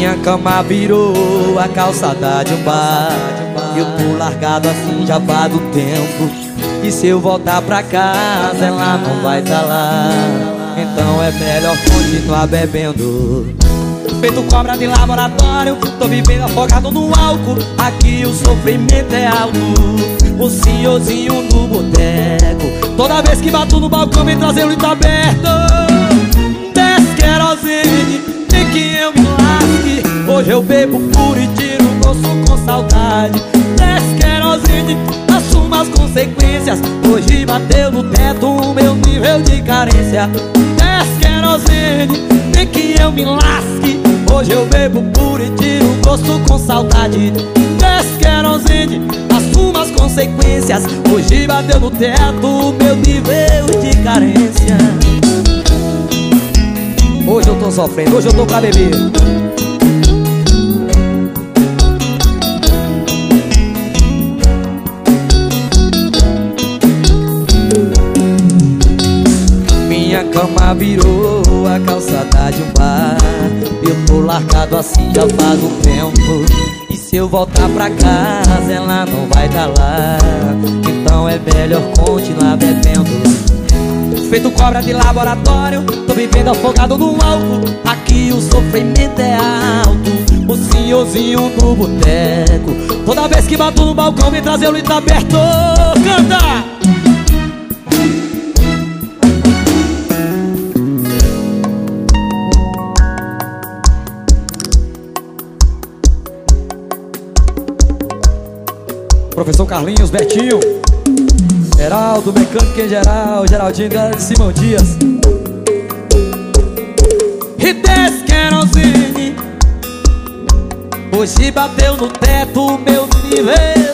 Minha cama virou a calçada de um bar. Eu tô largado assim já faz um tempo. E se eu voltar pra casa ela não vai tá lá. Então é melhor continuar bebendo. Feito cobra de laboratório Tô vivendo afogado no álcool. Aqui o sofrimento é alto. O senhorzinho do boteco. Toda vez que bato no balcão vem trazer o litro aberto Hoje eu bebo puro e tiro o gosto com saudade. Desce querosene Assuma as consequências. Hoje bateu no teto o meu nível de carência. Desce querosene Tem que eu me lasque. Hoje eu bebo puro e tiro o gosto com saudade. Desce querosene, assuma as consequências. Hoje bateu no teto o meu nível de carência. Hoje eu tô sofrendo, hoje eu tô pra beber Cama virou a calçada de um bar. Eu tô largado assim já faz um tempo. E se eu voltar pra casa ela não vai dar lá. Então é melhor continuar bebendo. Feito cobra de laboratório Tô vivendo afogado no álcool. Aqui o sofrimento é alto. O senhorzinho do boteco. Toda vez que bato no balcão vem trazer o litro aberto. Canta! Professor Carlinhos, Betinho Geraldo, mecânico em geral Geraldinho, de Simão Dias. E desce querosene. Hoje bateu no teto o meu nível